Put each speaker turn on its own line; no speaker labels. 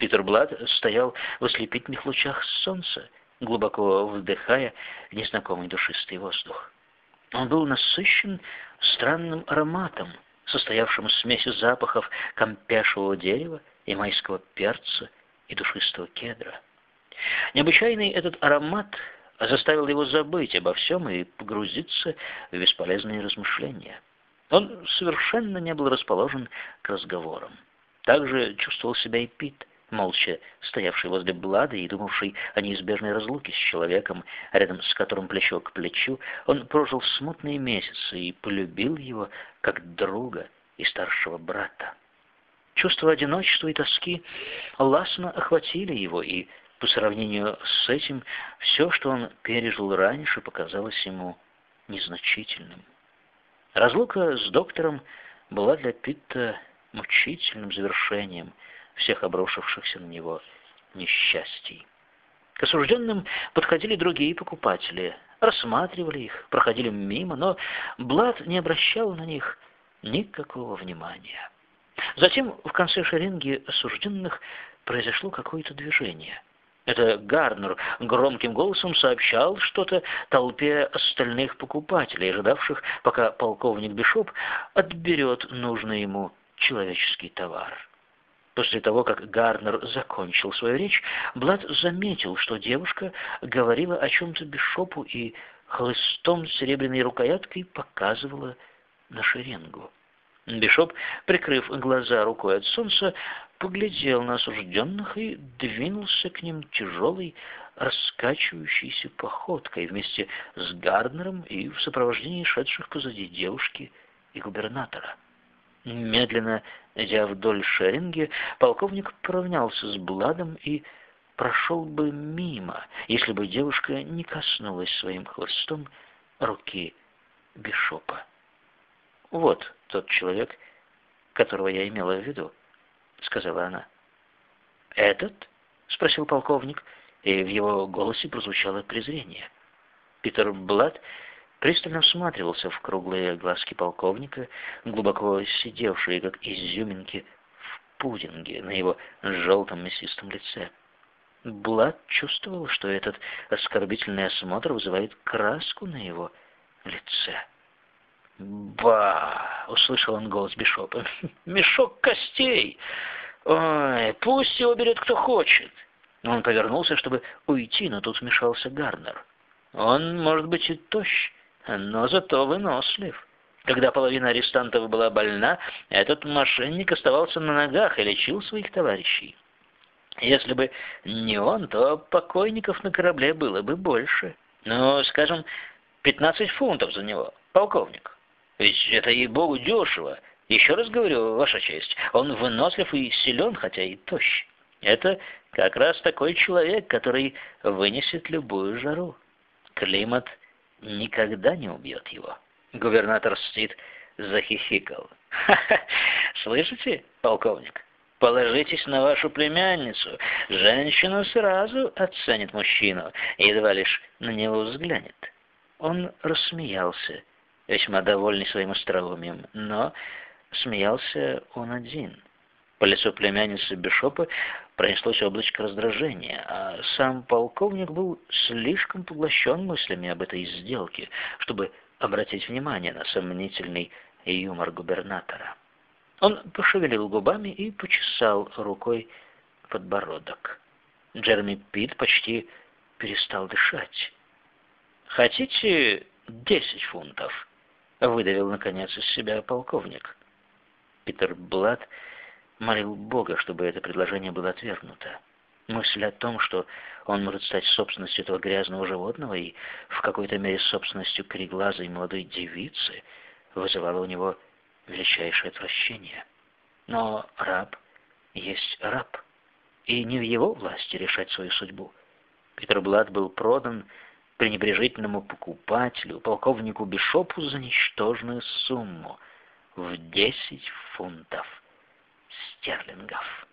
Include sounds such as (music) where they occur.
Питер Блад стоял в ослепительных лучах солнца, глубоко вдыхая незнакомый душистый воздух. Он был насыщен странным ароматом, состоявшим из смеси запахов кампешевого дерева и майского перца и душистого кедра. Необычайный этот аромат заставил его забыть обо всем и погрузиться в бесполезные размышления. Он совершенно не был расположен к разговорам. Также чувствовал себя и Пит молча стоявший возле Блада и думавший о неизбежной разлуке с человеком, рядом с которым плечо к плечу, он прожил смутные месяцы и полюбил его как друга и старшего брата. Чувство одиночества и тоски ласно охватили его, и по сравнению с этим все, что он пережил раньше, показалось ему незначительным. Разлука с доктором была для Питта мучительным завершением – всех обрушившихся на него несчастий. К осужденным подходили другие покупатели, рассматривали их, проходили мимо, но Блад не обращал на них никакого внимания. Затем в конце шеренги осужденных произошло какое-то движение. Это Гарнер громким голосом сообщал что-то толпе остальных покупателей, ожидавших, пока полковник Бишоп отберет нужный ему человеческий товар. После того, как Гарнер закончил свою речь, Блад заметил, что девушка говорила о чем-то Бишопу и хлыстом с серебряной рукояткой показывала на шеренгу. Бишоп, прикрыв глаза рукой от солнца, поглядел на осужденных и двинулся к ним тяжелой, раскачивающейся походкой вместе с Гарднером и в сопровождении шедших позади девушки и губернатора. Медленно идя вдоль шеринги, полковник поравнялся с Бладом и прошел бы мимо, если бы девушка не коснулась своим хвостом руки Бишопа. «Вот тот человек, которого я имела в виду», — сказала она. «Этот?» — спросил полковник, и в его голосе прозвучало презрение. Питер Блад пристально всматривался в круглые глазки полковника, глубоко сидевшие, как изюминки, в пудинге на его желтом мясистом лице. Блад чувствовал, что этот оскорбительный осмотр вызывает краску на его лице. «Ба!» — услышал он голос Бишопа. «Мешок костей! Ой, пусть его берет кто хочет!» Он повернулся, чтобы уйти, но тут вмешался Гарнер. «Он, может быть, и тощ, но зато вынослив. Когда половина арестантов была больна, этот мошенник оставался на ногах и лечил своих товарищей. Если бы не он, то покойников на корабле было бы больше. Ну, скажем, 15 фунтов за него, полковник. Ведь это, ей-богу, дешево. Еще раз говорю, ваша честь, он вынослив и силен, хотя и тощ. Это как раз такой человек, который вынесет любую жару. Климат никогда не убьет его. Губернатор Стит захихикал. «Ха-ха! (laughs) Слышите, полковник? Положитесь на вашу племянницу. Женщина сразу оценит мужчину, едва лишь на него взглянет». Он рассмеялся, весьма довольный своим остроумием, но смеялся он один. По лицу племянницы Бишопа пронеслось облачко раздражения, а сам полковник был слишком поглощен мыслями об этой сделке, чтобы обратить внимание на сомнительный юмор губернатора. Он пошевелил губами и почесал рукой подбородок. Джереми Пит почти перестал дышать. «Хотите десять фунтов?» — выдавил, наконец, из себя полковник. Питер Блад молил Бога, чтобы это предложение было отвергнуто. Мысль о том, что он может стать собственностью этого грязного животного и в какой-то мере собственностью кореглазой молодой девицы, вызывала у него величайшее отвращение. Но раб есть раб, и не в его власти решать свою судьбу. Питер Блад был продан пренебрежительному покупателю, полковнику Бишопу за ничтожную сумму в 10 фунтов стерлингов.